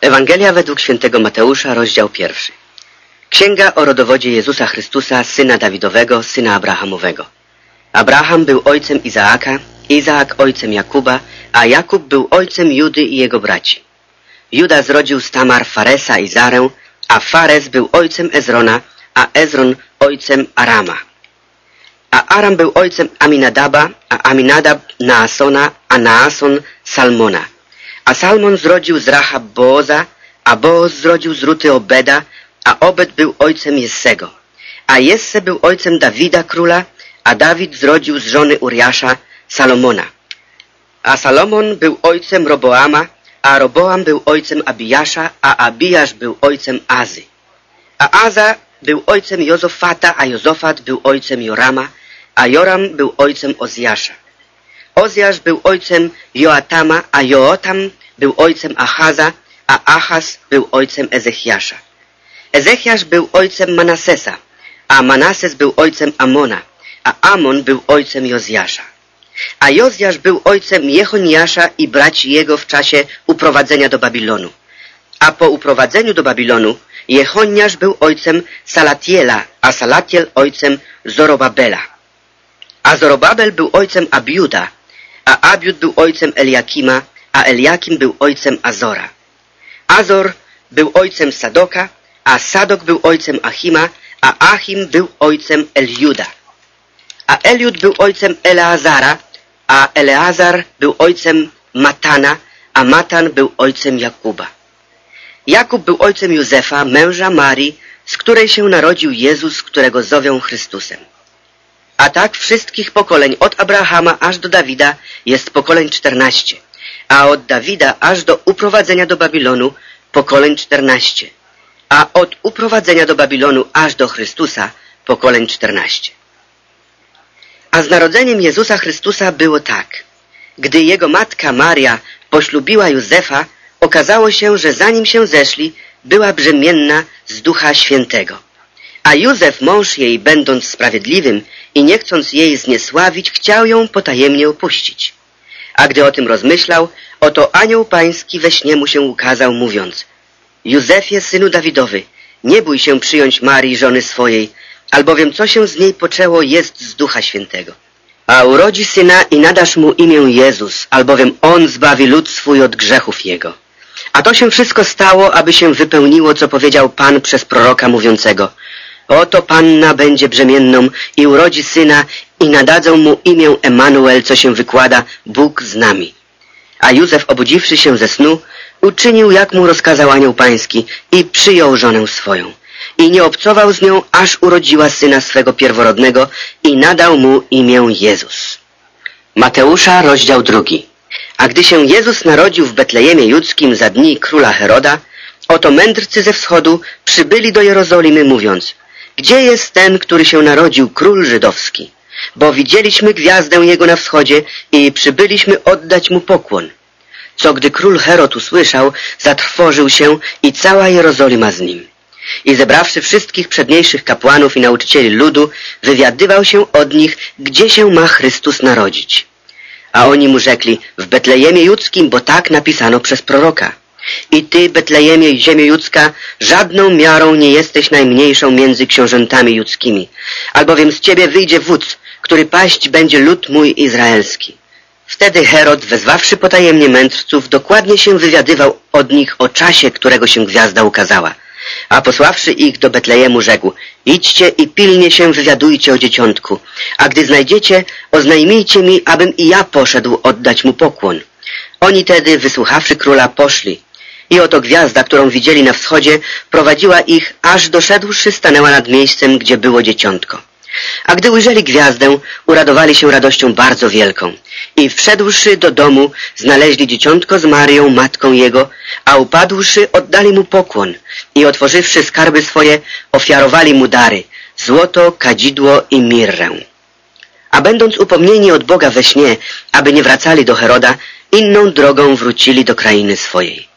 Ewangelia według świętego Mateusza, rozdział pierwszy. Księga o rodowodzie Jezusa Chrystusa, syna Dawidowego, syna Abrahamowego. Abraham był ojcem Izaaka, Izaak ojcem Jakuba, a Jakub był ojcem Judy i jego braci. Juda zrodził z Tamar Faresa i Zarę, a Fares był ojcem Ezrona, a Ezron ojcem Arama. A Aram był ojcem Aminadaba, a Aminadab Naasona, a Naason Salmona. A Salmon zrodził z Rahab Booza, a Booz zrodził z Ruty Obeda, a Obed był ojcem Jessego. A Jesse był ojcem Dawida króla, a Dawid zrodził z żony Uriasza Salomona. A Salomon był ojcem Roboama, a Roboam był ojcem Abijasza, a Abijasz był ojcem Azy. A Aza był ojcem Jozofata, a Jozofat był ojcem Jorama, a Joram był ojcem Ozjasza. Ozjasz był ojcem Joatama, a Joatam był ojcem Achaza, a Achaz był ojcem Ezechiasza. Ezechiasz był ojcem Manasesa, a Manases był ojcem Amona, a Amon był ojcem Jozjasza. A Jozjasz był ojcem Jechoniasza i braci jego w czasie uprowadzenia do Babilonu. A po uprowadzeniu do Babilonu Jechoniasz był ojcem Salatiela, a Salatiel ojcem Zorobabela. A Zorobabel był ojcem Abiuda, a Abiud był ojcem Eliakima, a Eliakim był ojcem Azora. Azor był ojcem Sadoka, a Sadok był ojcem Achima, a Achim był ojcem Eliuda. A Eliud był ojcem Eleazara, a Eleazar był ojcem Matana, a Matan był ojcem Jakuba. Jakub był ojcem Józefa, męża Marii, z której się narodził Jezus, którego zowią Chrystusem. A tak wszystkich pokoleń od Abrahama aż do Dawida jest pokoleń czternaście, a od Dawida aż do uprowadzenia do Babilonu pokoleń czternaście, a od uprowadzenia do Babilonu aż do Chrystusa pokoleń czternaście. A z narodzeniem Jezusa Chrystusa było tak. Gdy jego matka Maria poślubiła Józefa, okazało się, że zanim się zeszli, była brzemienna z Ducha Świętego. A Józef, mąż jej, będąc sprawiedliwym i nie chcąc jej zniesławić, chciał ją potajemnie opuścić. A gdy o tym rozmyślał, oto anioł pański we śnie mu się ukazał, mówiąc Józefie, synu Dawidowy, nie bój się przyjąć Marii, żony swojej, albowiem co się z niej poczęło jest z Ducha Świętego. A urodzi syna i nadasz mu imię Jezus, albowiem On zbawi lud swój od grzechów Jego. A to się wszystko stało, aby się wypełniło, co powiedział Pan przez proroka mówiącego. Oto Panna będzie brzemienną i urodzi syna i nadadzą mu imię Emanuel, co się wykłada Bóg z nami. A Józef, obudziwszy się ze snu, uczynił, jak mu rozkazał anioł pański i przyjął żonę swoją. I nie obcował z nią, aż urodziła syna swego pierworodnego i nadał mu imię Jezus. Mateusza, rozdział drugi. A gdy się Jezus narodził w Betlejemie Judzkim za dni króla Heroda, oto mędrcy ze wschodu przybyli do Jerozolimy, mówiąc Gdzie jest ten, który się narodził, król żydowski? Bo widzieliśmy gwiazdę jego na wschodzie i przybyliśmy oddać mu pokłon. Co gdy król Herod usłyszał, zatrwożył się i cała Jerozolima z nim. I zebrawszy wszystkich przedniejszych kapłanów i nauczycieli ludu, wywiadywał się od nich, gdzie się ma Chrystus narodzić. A oni mu rzekli, w Betlejemie Judzkim, bo tak napisano przez proroka. I ty, Betlejemie, ziemie judzka, żadną miarą nie jesteś najmniejszą między książętami judzkimi, albowiem z ciebie wyjdzie wódz, który paść będzie lud mój izraelski. Wtedy Herod, wezwawszy potajemnie mędrców, dokładnie się wywiadywał od nich o czasie, którego się gwiazda ukazała. A posławszy ich do Betlejemu, rzekł, idźcie i pilnie się wywiadujcie o dzieciątku, a gdy znajdziecie, oznajmijcie mi, abym i ja poszedł oddać mu pokłon. Oni tedy, wysłuchawszy króla, poszli. I oto gwiazda, którą widzieli na wschodzie, prowadziła ich, aż doszedłszy stanęła nad miejscem, gdzie było dzieciątko. A gdy ujrzeli gwiazdę, uradowali się radością bardzo wielką. I wszedłszy do domu, znaleźli dzieciątko z Marią, matką jego, a upadłszy, oddali mu pokłon i otworzywszy skarby swoje, ofiarowali mu dary, złoto, kadzidło i mirrę. A będąc upomnieni od Boga we śnie, aby nie wracali do Heroda, inną drogą wrócili do krainy swojej.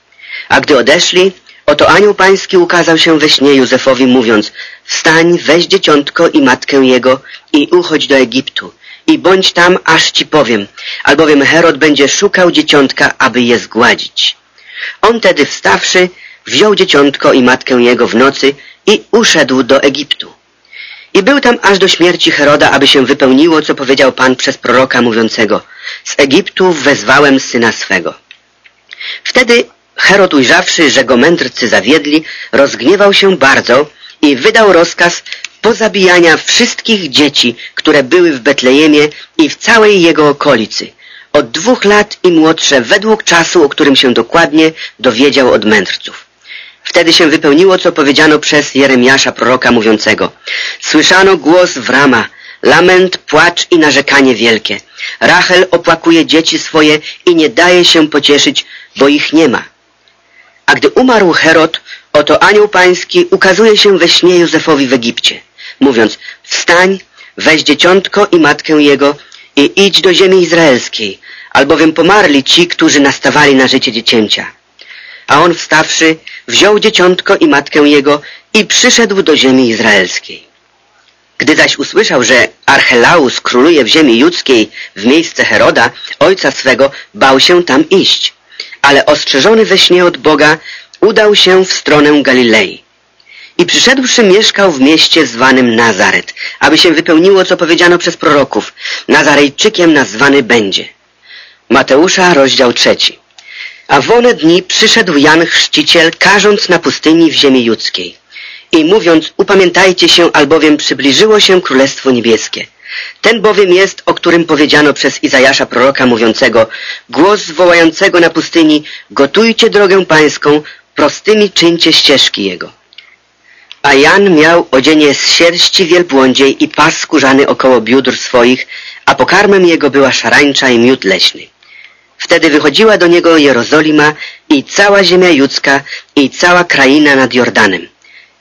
A gdy odeszli, oto anioł pański ukazał się we śnie Józefowi, mówiąc Wstań, weź dzieciątko i matkę jego i uchodź do Egiptu i bądź tam, aż ci powiem, albowiem Herod będzie szukał dzieciątka, aby je zgładzić. On tedy wstawszy, wziął dzieciątko i matkę jego w nocy i uszedł do Egiptu. I był tam aż do śmierci Heroda, aby się wypełniło, co powiedział Pan przez proroka mówiącego Z Egiptu wezwałem syna swego. Wtedy Herod ujrzawszy, że go mędrcy zawiedli, rozgniewał się bardzo i wydał rozkaz pozabijania wszystkich dzieci, które były w Betlejemie i w całej jego okolicy, od dwóch lat i młodsze według czasu, o którym się dokładnie dowiedział od mędrców. Wtedy się wypełniło, co powiedziano przez Jeremiasza proroka mówiącego. Słyszano głos w rama, lament, płacz i narzekanie wielkie. Rachel opłakuje dzieci swoje i nie daje się pocieszyć, bo ich nie ma. A gdy umarł Herod, oto anioł pański ukazuje się we śnie Józefowi w Egipcie, mówiąc, wstań, weź dzieciątko i matkę jego i idź do ziemi izraelskiej, albowiem pomarli ci, którzy nastawali na życie dziecięcia. A on wstawszy, wziął dzieciątko i matkę jego i przyszedł do ziemi izraelskiej. Gdy zaś usłyszał, że Archelaus króluje w ziemi judzkiej w miejsce Heroda, ojca swego, bał się tam iść. Ale ostrzeżony we śnie od Boga, udał się w stronę Galilei. I przyszedłszy mieszkał w mieście zwanym Nazaret, aby się wypełniło, co powiedziano przez proroków. Nazarejczykiem nazwany będzie. Mateusza, rozdział trzeci. A w one dni przyszedł Jan Chrzciciel, karząc na pustyni w ziemi judzkiej. I mówiąc, upamiętajcie się, albowiem przybliżyło się Królestwo Niebieskie. Ten bowiem jest, o którym powiedziano przez Izajasza proroka mówiącego, głos wołającego na pustyni, gotujcie drogę pańską, prostymi czyńcie ścieżki jego. A Jan miał odzienie z sierści wielbłądziej i pas skórzany około biódr swoich, a pokarmem jego była szarańcza i miód leśny. Wtedy wychodziła do niego Jerozolima i cała ziemia judzka i cała kraina nad Jordanem.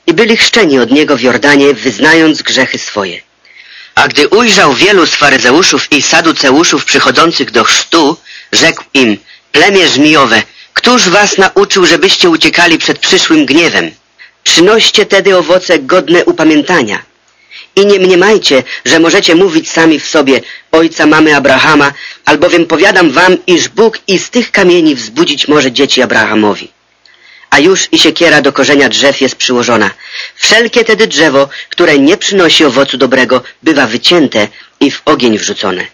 I byli chrzczeni od niego w Jordanie, wyznając grzechy swoje. A gdy ujrzał wielu z faryzeuszów i saduceuszów przychodzących do chrztu, rzekł im, plemię żmijowe, któż was nauczył, żebyście uciekali przed przyszłym gniewem? Przynoście tedy owoce godne upamiętania. I nie mniemajcie, że możecie mówić sami w sobie, ojca mamy Abrahama, albowiem powiadam wam, iż Bóg i z tych kamieni wzbudzić może dzieci Abrahamowi. A już i siekiera do korzenia drzew jest przyłożona. Wszelkie tedy drzewo, które nie przynosi owocu dobrego, bywa wycięte i w ogień wrzucone.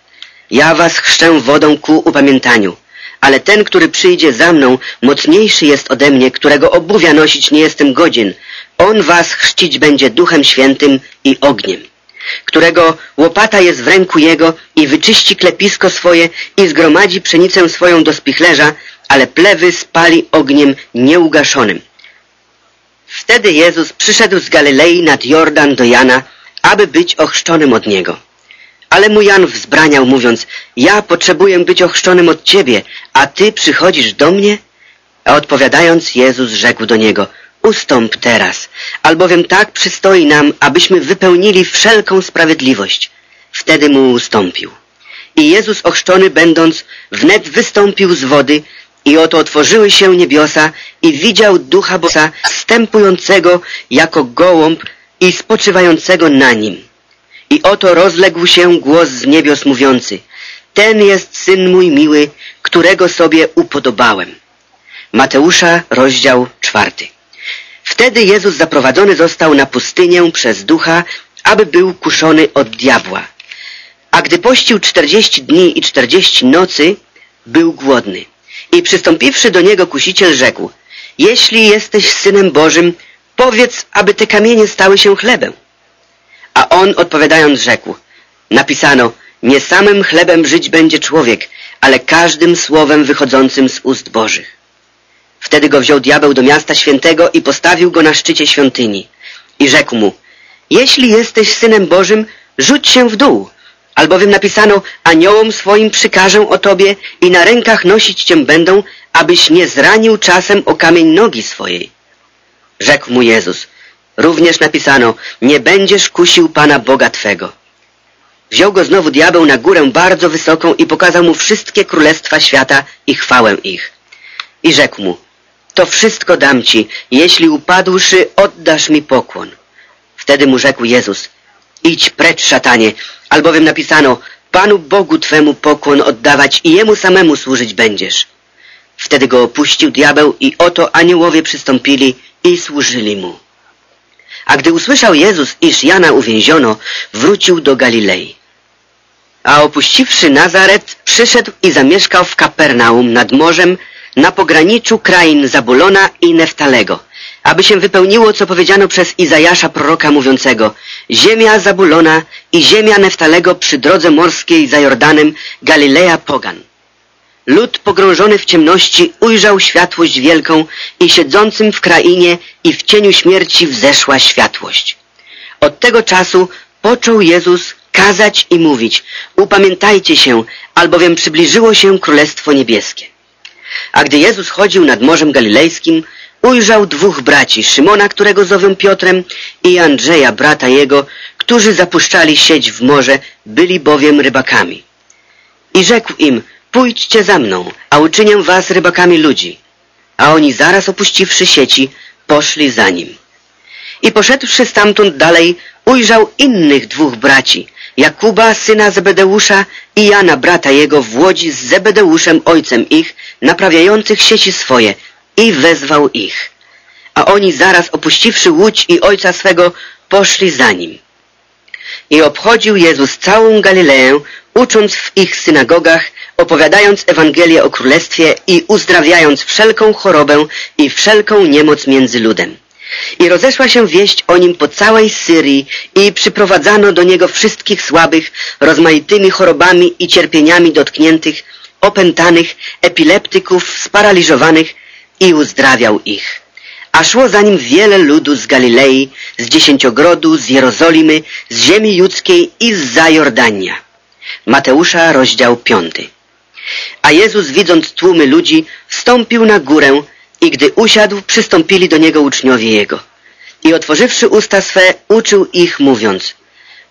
Ja was chrzczę wodą ku upamiętaniu, ale ten, który przyjdzie za mną, mocniejszy jest ode mnie, którego obuwia nosić nie jestem godzien. On was chrzcić będzie duchem świętym i ogniem którego łopata jest w ręku jego i wyczyści klepisko swoje i zgromadzi pszenicę swoją do spichlerza, ale plewy spali ogniem nieugaszonym. Wtedy Jezus przyszedł z Galilei nad Jordan do Jana, aby być ochrzczonym od niego. Ale mu Jan wzbraniał, mówiąc, ja potrzebuję być ochrzczonym od Ciebie, a Ty przychodzisz do mnie? A odpowiadając, Jezus rzekł do niego, ustąp teraz, albowiem tak przystoi nam, abyśmy wypełnili wszelką sprawiedliwość. Wtedy mu ustąpił. I Jezus ochrzczony będąc, wnet wystąpił z wody i oto otworzyły się niebiosa i widział ducha Boga wstępującego jako gołąb i spoczywającego na nim. I oto rozległ się głos z niebios mówiący Ten jest Syn mój miły, którego sobie upodobałem. Mateusza, rozdział czwarty. Wtedy Jezus zaprowadzony został na pustynię przez ducha, aby był kuszony od diabła. A gdy pościł czterdzieści dni i czterdzieści nocy, był głodny. I przystąpiwszy do niego kusiciel rzekł, jeśli jesteś Synem Bożym, powiedz, aby te kamienie stały się chlebem. A on odpowiadając rzekł, napisano, nie samym chlebem żyć będzie człowiek, ale każdym słowem wychodzącym z ust Bożych. Wtedy go wziął diabeł do miasta świętego i postawił go na szczycie świątyni. I rzekł mu, jeśli jesteś Synem Bożym, rzuć się w dół, albowiem napisano, aniołom swoim przykażę o tobie i na rękach nosić cię będą, abyś nie zranił czasem o kamień nogi swojej. Rzekł mu Jezus, również napisano, nie będziesz kusił Pana Boga Twego. Wziął go znowu diabeł na górę bardzo wysoką i pokazał mu wszystkie królestwa świata i chwałę ich. I rzekł mu, to wszystko dam ci, jeśli upadłszy, oddasz mi pokłon. Wtedy mu rzekł Jezus, idź precz, szatanie, albowiem napisano, Panu Bogu Twemu pokłon oddawać i Jemu samemu służyć będziesz. Wtedy go opuścił diabeł i oto aniołowie przystąpili i służyli mu. A gdy usłyszał Jezus, iż Jana uwięziono, wrócił do Galilei. A opuściwszy Nazaret, przyszedł i zamieszkał w Kapernaum nad morzem, na pograniczu krain Zabulona i Neftalego, aby się wypełniło, co powiedziano przez Izajasza proroka mówiącego Ziemia Zabulona i ziemia Neftalego przy drodze morskiej za Jordanem, Galileja Pogan. Lud pogrążony w ciemności ujrzał światłość wielką i siedzącym w krainie i w cieniu śmierci wzeszła światłość. Od tego czasu począł Jezus kazać i mówić upamiętajcie się, albowiem przybliżyło się Królestwo Niebieskie. A gdy Jezus chodził nad Morzem Galilejskim, ujrzał dwóch braci, Szymona, którego zowią Piotrem i Andrzeja, brata jego, którzy zapuszczali sieć w morze, byli bowiem rybakami. I rzekł im, pójdźcie za mną, a uczynię was rybakami ludzi. A oni zaraz opuściwszy sieci, poszli za nim. I poszedłszy stamtąd dalej, ujrzał innych dwóch braci, Jakuba, syna Zebedeusza i Jana, brata jego, w łodzi z Zebedeuszem, ojcem ich, naprawiających sieci swoje i wezwał ich. A oni zaraz opuściwszy łódź i ojca swego, poszli za nim. I obchodził Jezus całą Galileę, ucząc w ich synagogach, opowiadając Ewangelię o Królestwie i uzdrawiając wszelką chorobę i wszelką niemoc między ludem. I rozeszła się wieść o nim po całej Syrii i przyprowadzano do niego wszystkich słabych, rozmaitymi chorobami i cierpieniami dotkniętych, opętanych, epileptyków, sparaliżowanych i uzdrawiał ich. A szło za nim wiele ludu z Galilei, z Dziesięciogrodu, z Jerozolimy, z ziemi judzkiej i z Zajordania. Mateusza, rozdział piąty. A Jezus, widząc tłumy ludzi, wstąpił na górę i gdy usiadł, przystąpili do Niego uczniowie Jego. I otworzywszy usta swe, uczył ich, mówiąc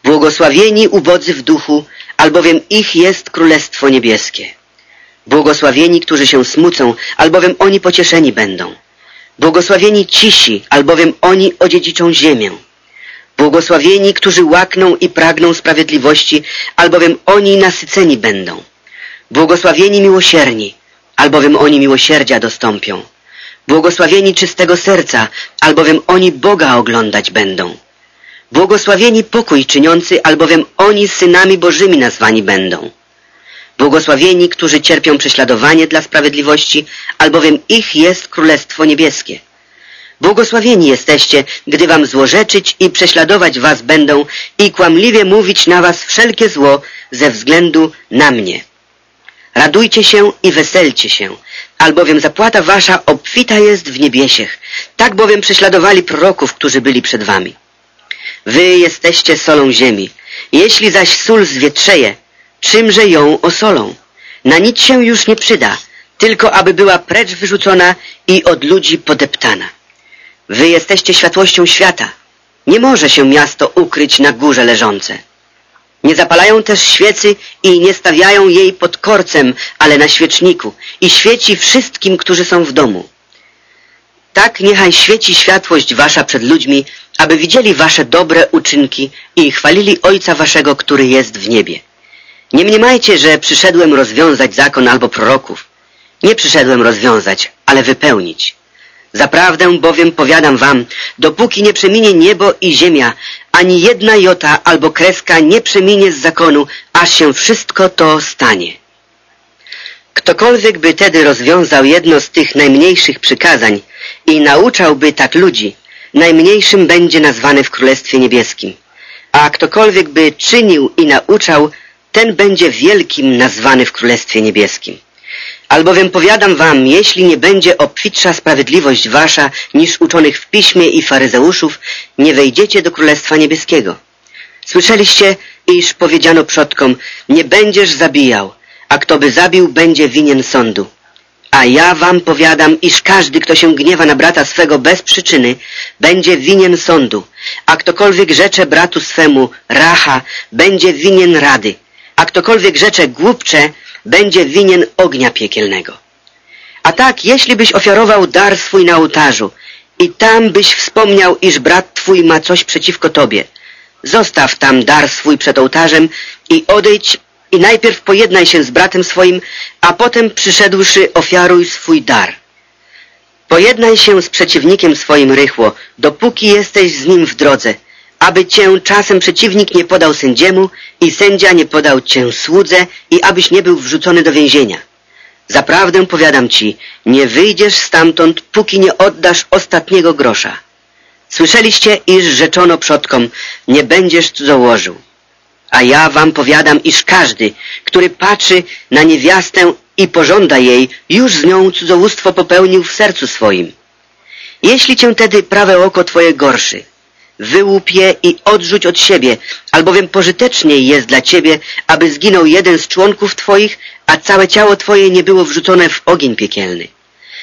Błogosławieni ubodzy w duchu, albowiem ich jest Królestwo Niebieskie. Błogosławieni, którzy się smucą, albowiem oni pocieszeni będą. Błogosławieni cisi, albowiem oni odziedziczą ziemię. Błogosławieni, którzy łakną i pragną sprawiedliwości, albowiem oni nasyceni będą. Błogosławieni miłosierni, albowiem oni miłosierdzia dostąpią. Błogosławieni czystego serca, albowiem oni Boga oglądać będą. Błogosławieni pokój czyniący, albowiem oni synami Bożymi nazwani będą. Błogosławieni, którzy cierpią prześladowanie dla sprawiedliwości, albowiem ich jest Królestwo Niebieskie. Błogosławieni jesteście, gdy wam złorzeczyć i prześladować was będą i kłamliwie mówić na was wszelkie zło ze względu na mnie. Radujcie się i weselcie się, albowiem zapłata wasza obfita jest w niebiesiech. Tak bowiem prześladowali proroków, którzy byli przed wami. Wy jesteście solą ziemi. Jeśli zaś sól zwietrzeje, czymże ją osolą? Na nic się już nie przyda, tylko aby była precz wyrzucona i od ludzi podeptana. Wy jesteście światłością świata. Nie może się miasto ukryć na górze leżące. Nie zapalają też świecy i nie stawiają jej pod korcem, ale na świeczniku i świeci wszystkim, którzy są w domu. Tak niechaj świeci światłość wasza przed ludźmi, aby widzieli wasze dobre uczynki i chwalili Ojca waszego, który jest w niebie. Nie mniemajcie, że przyszedłem rozwiązać zakon albo proroków. Nie przyszedłem rozwiązać, ale wypełnić. Zaprawdę bowiem powiadam wam, dopóki nie przeminie niebo i ziemia, ani jedna jota albo kreska nie przeminie z zakonu, aż się wszystko to stanie. Ktokolwiek by tedy rozwiązał jedno z tych najmniejszych przykazań i nauczałby tak ludzi, najmniejszym będzie nazwany w Królestwie Niebieskim. A ktokolwiek by czynił i nauczał, ten będzie wielkim nazwany w Królestwie Niebieskim. Albowiem powiadam wam, jeśli nie będzie obfitsza sprawiedliwość wasza niż uczonych w piśmie i faryzeuszów, nie wejdziecie do Królestwa Niebieskiego. Słyszeliście, iż powiedziano przodkom, nie będziesz zabijał, a kto by zabił, będzie winien sądu. A ja wam powiadam, iż każdy, kto się gniewa na brata swego bez przyczyny, będzie winien sądu, a ktokolwiek rzecze bratu swemu racha, będzie winien rady, a ktokolwiek rzecze głupcze, będzie winien ognia piekielnego. A tak, jeśli byś ofiarował dar swój na ołtarzu i tam byś wspomniał, iż brat twój ma coś przeciwko tobie, zostaw tam dar swój przed ołtarzem i odejdź i najpierw pojednaj się z bratem swoim, a potem przyszedłszy ofiaruj swój dar. Pojednaj się z przeciwnikiem swoim rychło, dopóki jesteś z nim w drodze, aby cię czasem przeciwnik nie podał sędziemu i sędzia nie podał cię słudze i abyś nie był wrzucony do więzienia. Zaprawdę powiadam ci, nie wyjdziesz stamtąd, póki nie oddasz ostatniego grosza. Słyszeliście, iż rzeczono przodkom, nie będziesz cudzołożył. A ja wam powiadam, iż każdy, który patrzy na niewiastę i pożąda jej, już z nią cudzołóstwo popełnił w sercu swoim. Jeśli cię tedy prawe oko twoje gorszy, wyłup je i odrzuć od siebie, albowiem pożyteczniej jest dla ciebie, aby zginął jeden z członków twoich, a całe ciało twoje nie było wrzucone w ogień piekielny.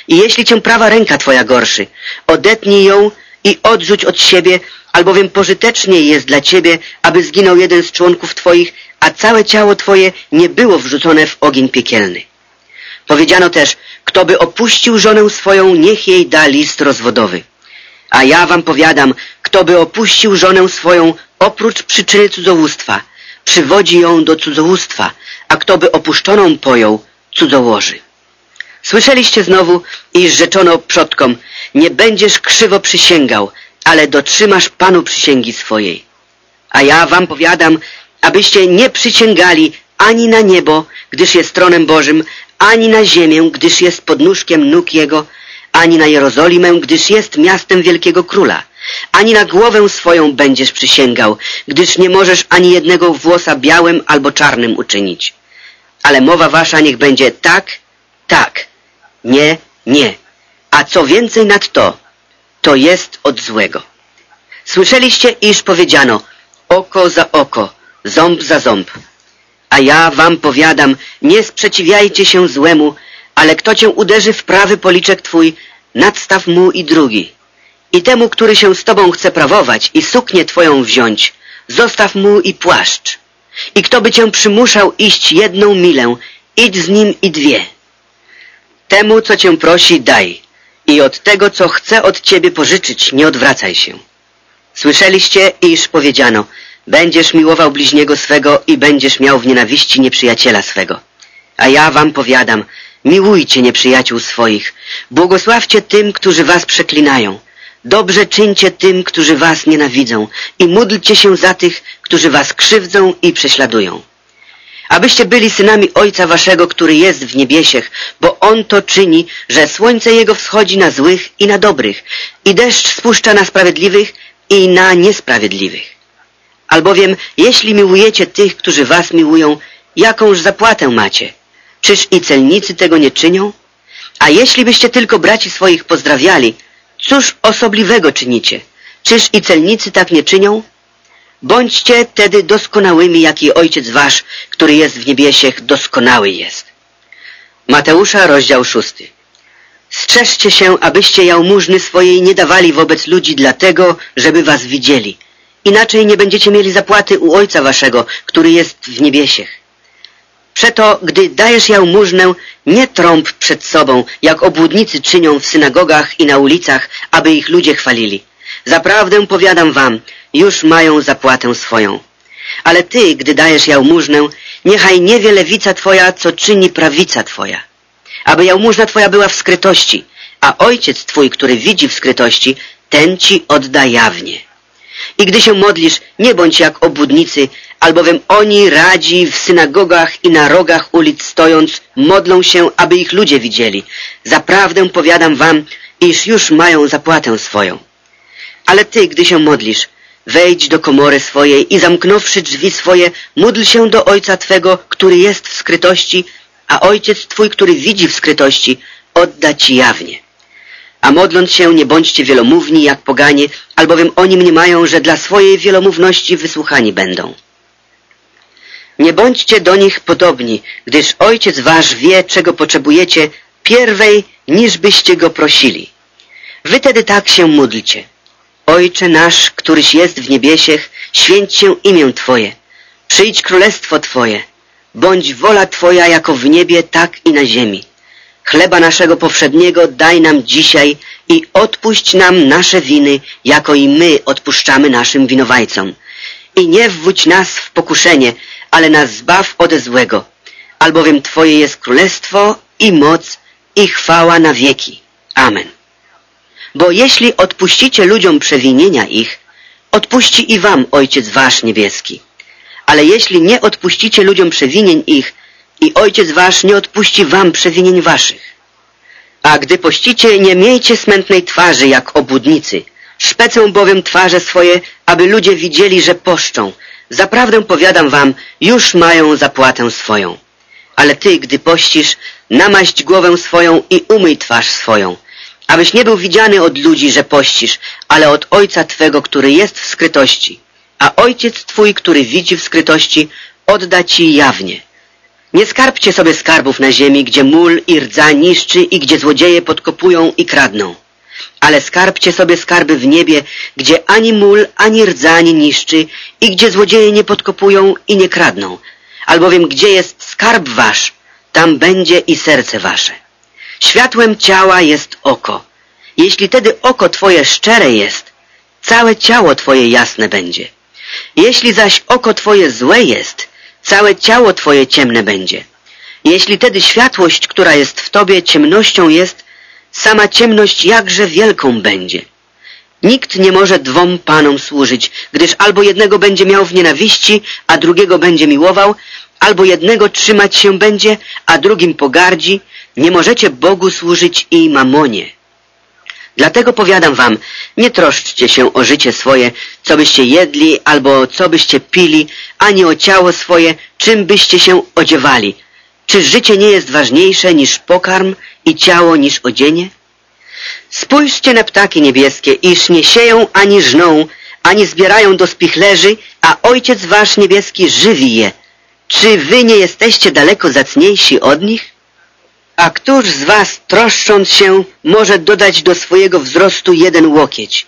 I jeśli cię prawa ręka twoja gorszy, odetnij ją i odrzuć od siebie, albowiem pożyteczniej jest dla ciebie, aby zginął jeden z członków twoich, a całe ciało twoje nie było wrzucone w ogień piekielny. Powiedziano też, kto by opuścił żonę swoją, niech jej da list rozwodowy. A ja wam powiadam, kto by opuścił żonę swoją oprócz przyczyny cudzołóstwa, przywodzi ją do cudzołóstwa, a kto by opuszczoną pojął, cudzołoży. Słyszeliście znowu, iż rzeczono przodkom, nie będziesz krzywo przysięgał, ale dotrzymasz Panu przysięgi swojej. A ja wam powiadam, abyście nie przysięgali ani na niebo, gdyż jest tronem Bożym, ani na ziemię, gdyż jest podnóżkiem nóg Jego, ani na Jerozolimę, gdyż jest miastem wielkiego króla. Ani na głowę swoją będziesz przysięgał, gdyż nie możesz ani jednego włosa białym albo czarnym uczynić. Ale mowa wasza niech będzie tak, tak, nie, nie. A co więcej nad to, to jest od złego. Słyszeliście, iż powiedziano oko za oko, ząb za ząb. A ja wam powiadam, nie sprzeciwiajcie się złemu, ale kto cię uderzy w prawy policzek twój, nadstaw mu i drugi. I temu, który się z tobą chce prawować i suknię twoją wziąć, zostaw mu i płaszcz. I kto by cię przymuszał iść jedną milę, idź z nim i dwie. Temu, co cię prosi, daj. I od tego, co chce od ciebie pożyczyć, nie odwracaj się. Słyszeliście, iż powiedziano, będziesz miłował bliźniego swego i będziesz miał w nienawiści nieprzyjaciela swego. A ja wam powiadam, miłujcie nieprzyjaciół swoich, błogosławcie tym, którzy was przeklinają, dobrze czyńcie tym, którzy was nienawidzą i módlcie się za tych, którzy was krzywdzą i prześladują abyście byli synami Ojca Waszego, który jest w niebiesiech, bo On to czyni, że słońce Jego wschodzi na złych i na dobrych i deszcz spuszcza na sprawiedliwych i na niesprawiedliwych. Albowiem, jeśli miłujecie tych, którzy Was miłują, jakąż zapłatę macie? Czyż i celnicy tego nie czynią? A jeśli byście tylko braci swoich pozdrawiali, cóż osobliwego czynicie? Czyż i celnicy tak nie czynią? Bądźcie tedy doskonałymi, jak i Ojciec Wasz, który jest w niebiesiech, doskonały jest. Mateusza, rozdział szósty. Strzeżcie się, abyście jałmużny swojej nie dawali wobec ludzi dlatego, żeby was widzieli. Inaczej nie będziecie mieli zapłaty u Ojca Waszego, który jest w niebiesiech. Przeto, gdy dajesz jałmużnę, nie trąb przed sobą, jak obłudnicy czynią w synagogach i na ulicach, aby ich ludzie chwalili. Zaprawdę powiadam wam, już mają zapłatę swoją. Ale ty, gdy dajesz jałmużnę, niechaj nie wie lewica twoja, co czyni prawica twoja. Aby jałmużna twoja była w skrytości, a ojciec twój, który widzi w skrytości, ten ci odda jawnie. I gdy się modlisz, nie bądź jak obłudnicy, albowiem oni radzi w synagogach i na rogach ulic stojąc, modlą się, aby ich ludzie widzieli. Zaprawdę powiadam wam, iż już mają zapłatę swoją. Ale ty, gdy się modlisz, wejdź do komory swojej i zamknąwszy drzwi swoje, módl się do Ojca Twego, który jest w skrytości, a Ojciec Twój, który widzi w skrytości, odda Ci jawnie. A modląc się, nie bądźcie wielomówni jak poganie, albowiem oni mniemają, że dla swojej wielomówności wysłuchani będą. Nie bądźcie do nich podobni, gdyż Ojciec Wasz wie, czego potrzebujecie, pierwej, niż byście Go prosili. Wy tedy tak się módlcie. Ojcze nasz, któryś jest w niebiesiech, święć się imię Twoje. Przyjdź królestwo Twoje. Bądź wola Twoja jako w niebie, tak i na ziemi. Chleba naszego powszedniego daj nam dzisiaj i odpuść nam nasze winy, jako i my odpuszczamy naszym winowajcom. I nie wwódź nas w pokuszenie, ale nas zbaw ode złego, albowiem Twoje jest królestwo i moc i chwała na wieki. Amen. Bo jeśli odpuścicie ludziom przewinienia ich, odpuści i wam Ojciec Wasz niebieski. Ale jeśli nie odpuścicie ludziom przewinień ich, i Ojciec Wasz nie odpuści wam przewinień Waszych. A gdy pościcie, nie miejcie smętnej twarzy jak obłudnicy. Szpecą bowiem twarze swoje, aby ludzie widzieli, że poszczą. Zaprawdę powiadam wam, już mają zapłatę swoją. Ale ty, gdy pościsz, namaść głowę swoją i umyj twarz swoją, abyś nie był widziany od ludzi, że pościsz, ale od Ojca Twego, który jest w skrytości. A Ojciec Twój, który widzi w skrytości, odda Ci jawnie. Nie skarbcie sobie skarbów na ziemi, gdzie mól i rdza niszczy i gdzie złodzieje podkopują i kradną. Ale skarbcie sobie skarby w niebie, gdzie ani mól, ani rdza nie niszczy i gdzie złodzieje nie podkopują i nie kradną. Albowiem gdzie jest skarb wasz, tam będzie i serce wasze. Światłem ciała jest oko. Jeśli tedy oko twoje szczere jest, całe ciało twoje jasne będzie. Jeśli zaś oko twoje złe jest, całe ciało twoje ciemne będzie. Jeśli tedy światłość, która jest w tobie ciemnością jest, sama ciemność jakże wielką będzie. Nikt nie może dwom panom służyć, gdyż albo jednego będzie miał w nienawiści, a drugiego będzie miłował, albo jednego trzymać się będzie, a drugim pogardzi. Nie możecie Bogu służyć i mamonie. Dlatego powiadam wam, nie troszczcie się o życie swoje, co byście jedli albo co byście pili, ani o ciało swoje, czym byście się odziewali. Czy życie nie jest ważniejsze niż pokarm i ciało niż odzienie? Spójrzcie na ptaki niebieskie, iż nie sieją ani żną, ani zbierają do spichlerzy, a Ojciec Wasz niebieski żywi je. Czy wy nie jesteście daleko zacniejsi od nich? A któż z was, troszcząc się, może dodać do swojego wzrostu jeden łokieć?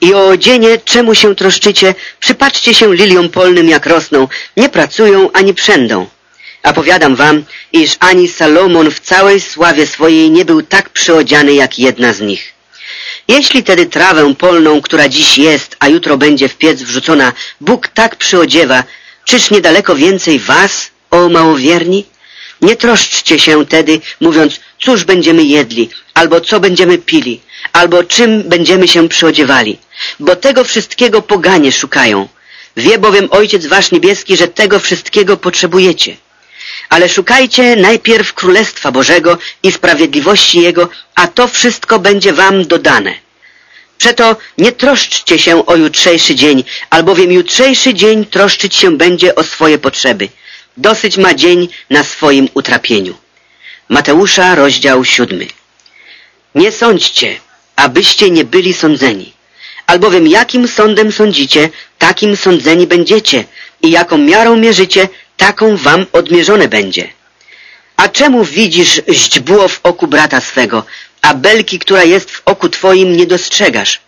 I o odzienie, czemu się troszczycie? Przypatrzcie się liliom polnym, jak rosną, nie pracują ani przędą. A powiadam wam, iż ani Salomon w całej sławie swojej nie był tak przyodziany jak jedna z nich. Jeśli tedy trawę polną, która dziś jest, a jutro będzie w piec wrzucona, Bóg tak przyodziewa, czyż niedaleko więcej was, o małowierni? Nie troszczcie się tedy, mówiąc, cóż będziemy jedli, albo co będziemy pili, albo czym będziemy się przyodziewali, bo tego wszystkiego poganie szukają. Wie bowiem Ojciec Wasz Niebieski, że tego wszystkiego potrzebujecie. Ale szukajcie najpierw Królestwa Bożego i sprawiedliwości Jego, a to wszystko będzie Wam dodane. Przeto nie troszczcie się o jutrzejszy dzień, albowiem jutrzejszy dzień troszczyć się będzie o swoje potrzeby. Dosyć ma dzień na swoim utrapieniu. Mateusza, rozdział siódmy. Nie sądźcie, abyście nie byli sądzeni. Albowiem jakim sądem sądzicie, takim sądzeni będziecie i jaką miarą mierzycie, taką wam odmierzone będzie. A czemu widzisz źdźbło w oku brata swego, a belki, która jest w oku twoim, nie dostrzegasz?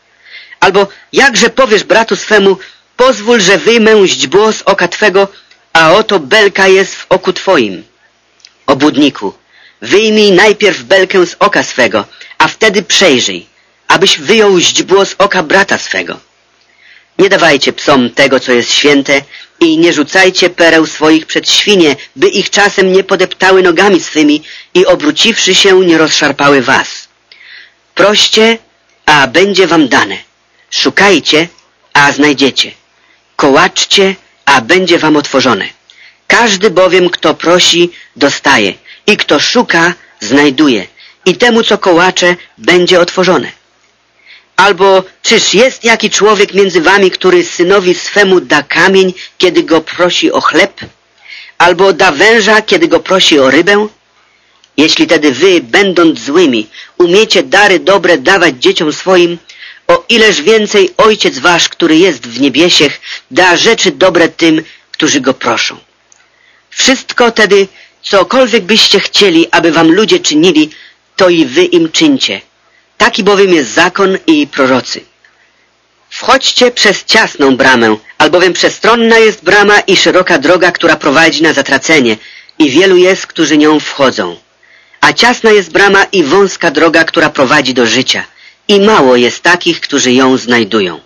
Albo jakże powiesz bratu swemu, pozwól, że wyjmę źdźbło z oka twego, a oto belka jest w oku twoim. Obudniku, wyjmij najpierw belkę z oka swego, a wtedy przejrzyj, abyś wyjął źdźbło z oka brata swego. Nie dawajcie psom tego, co jest święte i nie rzucajcie pereł swoich przed świnie, by ich czasem nie podeptały nogami swymi i obróciwszy się nie rozszarpały was. Proście, a będzie wam dane. Szukajcie, a znajdziecie. Kołaczcie, a będzie wam otworzone. Każdy bowiem, kto prosi, dostaje i kto szuka, znajduje i temu, co kołacze, będzie otworzone. Albo czyż jest jaki człowiek między wami, który synowi swemu da kamień, kiedy go prosi o chleb? Albo da węża, kiedy go prosi o rybę? Jeśli tedy wy, będąc złymi, umiecie dary dobre dawać dzieciom swoim, o ileż więcej Ojciec Wasz, który jest w niebiesiech, da rzeczy dobre tym, którzy Go proszą. Wszystko tedy, cokolwiek byście chcieli, aby wam ludzie czynili, to i wy im czyńcie. Taki bowiem jest zakon i prorocy. Wchodźcie przez ciasną bramę, albowiem przestronna jest brama i szeroka droga, która prowadzi na zatracenie i wielu jest, którzy nią wchodzą. A ciasna jest brama i wąska droga, która prowadzi do życia – i mało jest takich, którzy ją znajdują.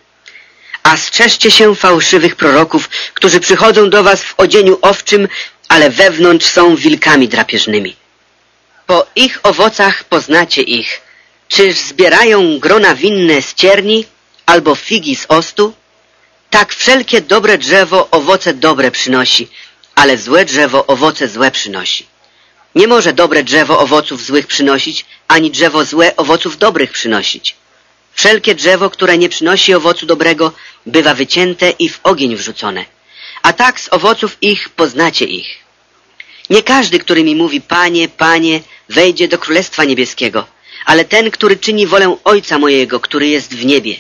A strzeżcie się fałszywych proroków, którzy przychodzą do was w odzieniu owczym, ale wewnątrz są wilkami drapieżnymi. Po ich owocach poznacie ich. Czyż zbierają grona winne z cierni albo figi z ostu? Tak wszelkie dobre drzewo owoce dobre przynosi, ale złe drzewo owoce złe przynosi. Nie może dobre drzewo owoców złych przynosić, ani drzewo złe owoców dobrych przynosić. Wszelkie drzewo, które nie przynosi owocu dobrego, bywa wycięte i w ogień wrzucone. A tak z owoców ich poznacie ich. Nie każdy, który mi mówi, Panie, Panie, wejdzie do Królestwa Niebieskiego, ale ten, który czyni wolę Ojca mojego, który jest w niebie.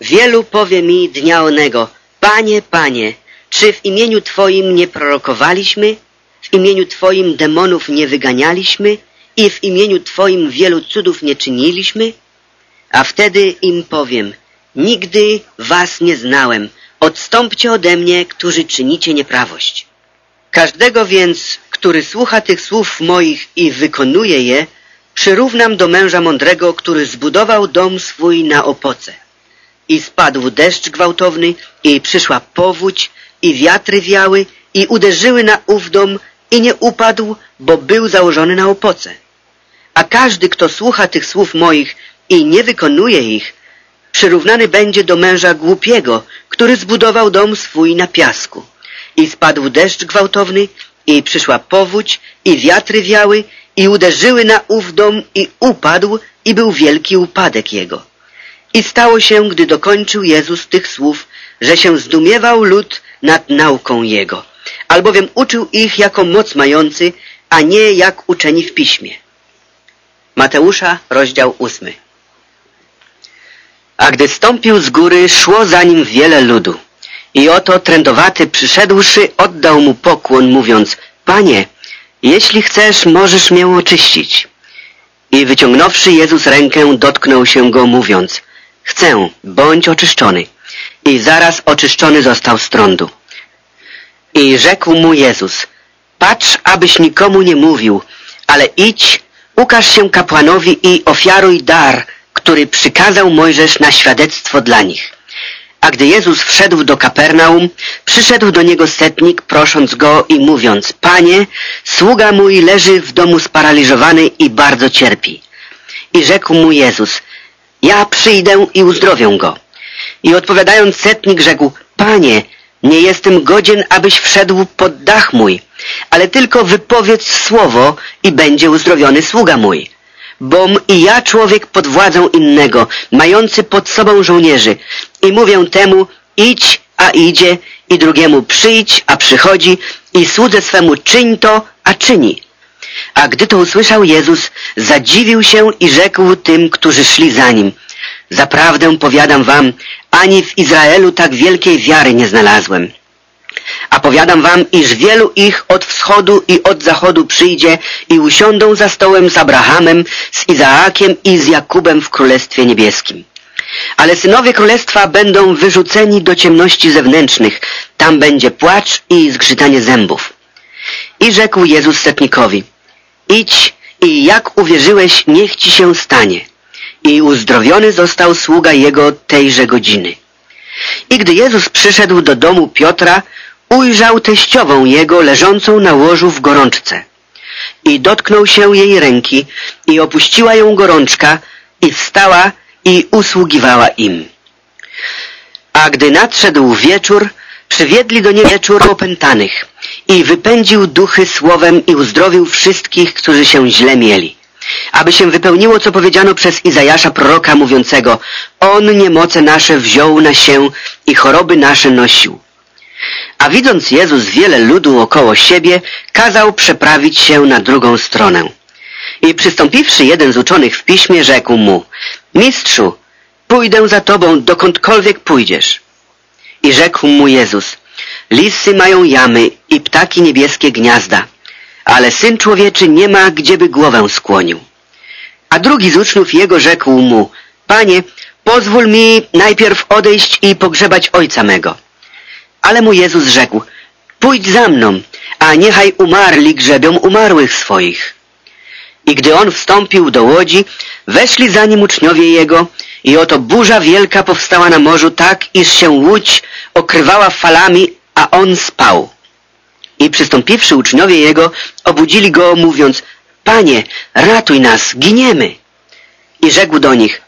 Wielu powie mi dnia onego, Panie, Panie, czy w imieniu Twoim nie prorokowaliśmy, w imieniu Twoim demonów nie wyganialiśmy i w imieniu Twoim wielu cudów nie czyniliśmy? A wtedy im powiem, nigdy Was nie znałem, odstąpcie ode mnie, którzy czynicie nieprawość. Każdego więc, który słucha tych słów moich i wykonuje je, przyrównam do męża mądrego, który zbudował dom swój na opoce. I spadł deszcz gwałtowny, i przyszła powódź, i wiatry wiały, i uderzyły na ów dom, i nie upadł, bo był założony na opoce. A każdy, kto słucha tych słów moich i nie wykonuje ich, przyrównany będzie do męża głupiego, który zbudował dom swój na piasku. I spadł deszcz gwałtowny, i przyszła powódź, i wiatry wiały, i uderzyły na ów dom, i upadł, i był wielki upadek jego. I stało się, gdy dokończył Jezus tych słów, że się zdumiewał lud nad nauką Jego, albowiem uczył ich jako moc mający, a nie jak uczeni w piśmie. Mateusza, rozdział ósmy. A gdy stąpił z góry, szło za nim wiele ludu. I oto trędowaty przyszedłszy, oddał mu pokłon, mówiąc, Panie, jeśli chcesz, możesz mię oczyścić. I wyciągnąwszy Jezus rękę, dotknął się go, mówiąc, Chcę, bądź oczyszczony. I zaraz oczyszczony został z trądu. I rzekł mu Jezus, patrz, abyś nikomu nie mówił, ale idź, ukaż się kapłanowi i ofiaruj dar, który przykazał Mojżesz na świadectwo dla nich. A gdy Jezus wszedł do Kapernaum, przyszedł do niego setnik, prosząc go i mówiąc, Panie, sługa mój leży w domu sparaliżowany i bardzo cierpi. I rzekł mu Jezus, ja przyjdę i uzdrowię go. I odpowiadając setnik rzekł, Panie, nie jestem godzien, abyś wszedł pod dach mój, ale tylko wypowiedz słowo i będzie uzdrowiony sługa mój. Bom i ja człowiek pod władzą innego, mający pod sobą żołnierzy. I mówię temu, idź, a idzie, i drugiemu przyjdź, a przychodzi, i słudze swemu czyń to, a czyni. A gdy to usłyszał Jezus, zadziwił się i rzekł tym, którzy szli za nim. Zaprawdę powiadam wam, ani w Izraelu tak wielkiej wiary nie znalazłem. A powiadam wam, iż wielu ich od wschodu i od zachodu przyjdzie i usiądą za stołem z Abrahamem, z Izaakiem i z Jakubem w Królestwie Niebieskim. Ale synowie Królestwa będą wyrzuceni do ciemności zewnętrznych. Tam będzie płacz i zgrzytanie zębów. I rzekł Jezus setnikowi, idź i jak uwierzyłeś, niech ci się stanie. I uzdrowiony został sługa jego tejże godziny. I gdy Jezus przyszedł do domu Piotra, ujrzał teściową jego leżącą na łożu w gorączce. I dotknął się jej ręki i opuściła ją gorączka i wstała i usługiwała im. A gdy nadszedł wieczór, przywiedli do niej wieczór opętanych i wypędził duchy słowem i uzdrowił wszystkich, którzy się źle mieli. Aby się wypełniło, co powiedziano przez Izajasza proroka mówiącego On niemoce nasze wziął na się i choroby nasze nosił. A widząc Jezus wiele ludu około siebie, kazał przeprawić się na drugą stronę. I przystąpiwszy jeden z uczonych w piśmie, rzekł mu, Mistrzu, pójdę za tobą, dokądkolwiek pójdziesz. I rzekł mu Jezus, lisy mają jamy i ptaki niebieskie gniazda, ale Syn Człowieczy nie ma, gdzieby głowę skłonił. A drugi z uczniów jego rzekł mu, Panie, pozwól mi najpierw odejść i pogrzebać ojca mego. Ale mu Jezus rzekł, pójdź za mną, a niechaj umarli grzebią umarłych swoich. I gdy on wstąpił do łodzi, weszli za nim uczniowie jego i oto burza wielka powstała na morzu tak, iż się łódź okrywała falami, a on spał. I przystąpiwszy uczniowie jego, obudzili go, mówiąc, Panie, ratuj nas, giniemy. I rzekł do nich,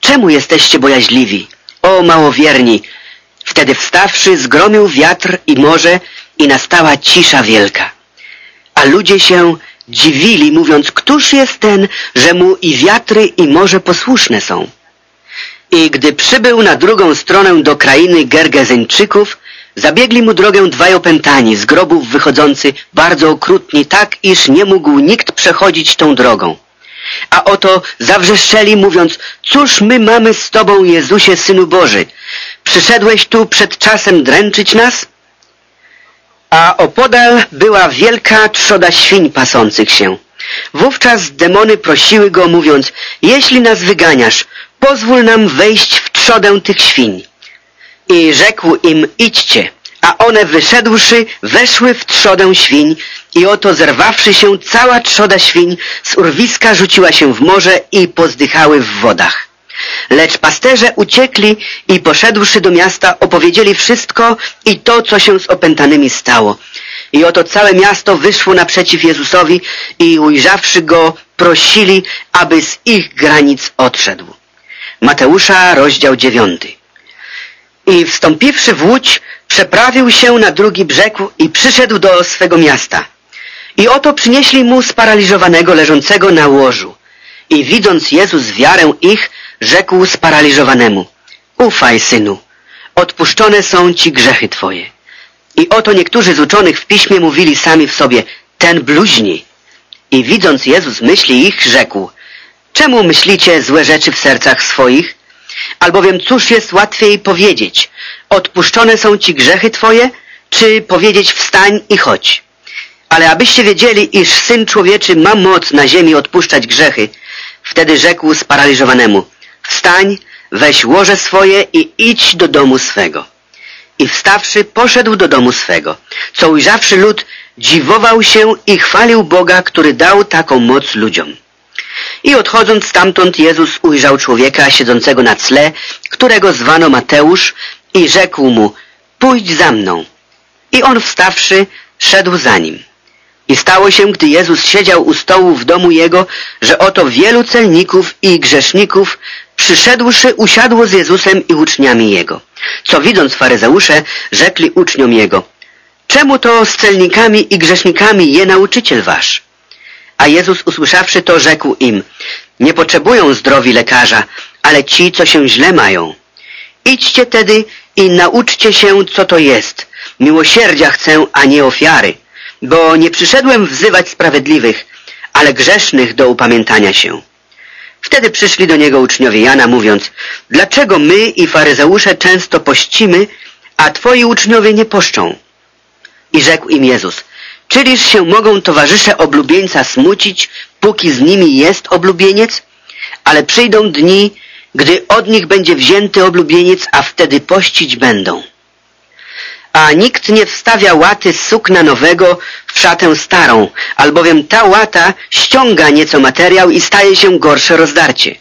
czemu jesteście bojaźliwi? O małowierni! Wtedy wstawszy, zgromił wiatr i morze i nastała cisza wielka. A ludzie się dziwili, mówiąc, któż jest ten, że mu i wiatry i morze posłuszne są? I gdy przybył na drugą stronę do krainy Gergezeńczyków, zabiegli mu drogę dwaj opętani, z grobów wychodzący, bardzo okrutni, tak iż nie mógł nikt przechodzić tą drogą. A oto zawrzeszczeli, mówiąc, cóż my mamy z Tobą, Jezusie, Synu Boży? Przyszedłeś tu przed czasem dręczyć nas? A opodal była wielka trzoda świń pasących się. Wówczas demony prosiły go, mówiąc, jeśli nas wyganiasz, pozwól nam wejść w trzodę tych świń. I rzekł im, idźcie. A one wyszedłszy, weszły w trzodę świń i oto zerwawszy się cała trzoda świń z urwiska rzuciła się w morze i pozdychały w wodach. Lecz pasterze uciekli i poszedłszy do miasta opowiedzieli wszystko i to, co się z opętanymi stało. I oto całe miasto wyszło naprzeciw Jezusowi i ujrzawszy Go prosili, aby z ich granic odszedł. Mateusza, rozdział dziewiąty. I wstąpiwszy w łódź, przeprawił się na drugi brzeg i przyszedł do swego miasta. I oto przynieśli mu sparaliżowanego leżącego na łożu. I widząc Jezus wiarę ich, rzekł sparaliżowanemu, ufaj, synu, odpuszczone są ci grzechy twoje. I oto niektórzy z uczonych w piśmie mówili sami w sobie, ten bluźni. I widząc Jezus myśli ich, rzekł, czemu myślicie złe rzeczy w sercach swoich? Albowiem cóż jest łatwiej powiedzieć, odpuszczone są ci grzechy twoje, czy powiedzieć wstań i chodź. Ale abyście wiedzieli, iż Syn Człowieczy ma moc na ziemi odpuszczać grzechy, wtedy rzekł sparaliżowanemu, wstań, weź łoże swoje i idź do domu swego. I wstawszy, poszedł do domu swego. Co ujrzawszy lud, dziwował się i chwalił Boga, który dał taką moc ludziom. I odchodząc stamtąd Jezus ujrzał człowieka siedzącego na cle, którego zwano Mateusz i rzekł mu, pójdź za mną. I on wstawszy, szedł za nim. I stało się, gdy Jezus siedział u stołu w domu Jego, że oto wielu celników i grzeszników przyszedłszy usiadło z Jezusem i uczniami Jego. Co widząc faryzeusze, rzekli uczniom Jego, czemu to z celnikami i grzesznikami je nauczyciel wasz? A Jezus usłyszawszy to, rzekł im, nie potrzebują zdrowi lekarza, ale ci, co się źle mają. Idźcie tedy i nauczcie się, co to jest. Miłosierdzia chcę, a nie ofiary bo nie przyszedłem wzywać sprawiedliwych, ale grzesznych do upamiętania się. Wtedy przyszli do niego uczniowie Jana, mówiąc, dlaczego my i faryzeusze często pościmy, a twoi uczniowie nie poszczą? I rzekł im Jezus, czyliż się mogą towarzysze oblubieńca smucić, póki z nimi jest oblubieniec? Ale przyjdą dni, gdy od nich będzie wzięty oblubieniec, a wtedy pościć będą a nikt nie wstawia łaty sukna nowego w szatę starą, albowiem ta łata ściąga nieco materiał i staje się gorsze rozdarcie.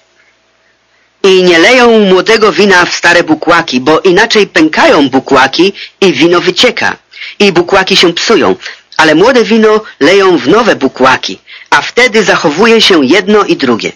I nie leją młodego wina w stare bukłaki, bo inaczej pękają bukłaki i wino wycieka i bukłaki się psują, ale młode wino leją w nowe bukłaki, a wtedy zachowuje się jedno i drugie.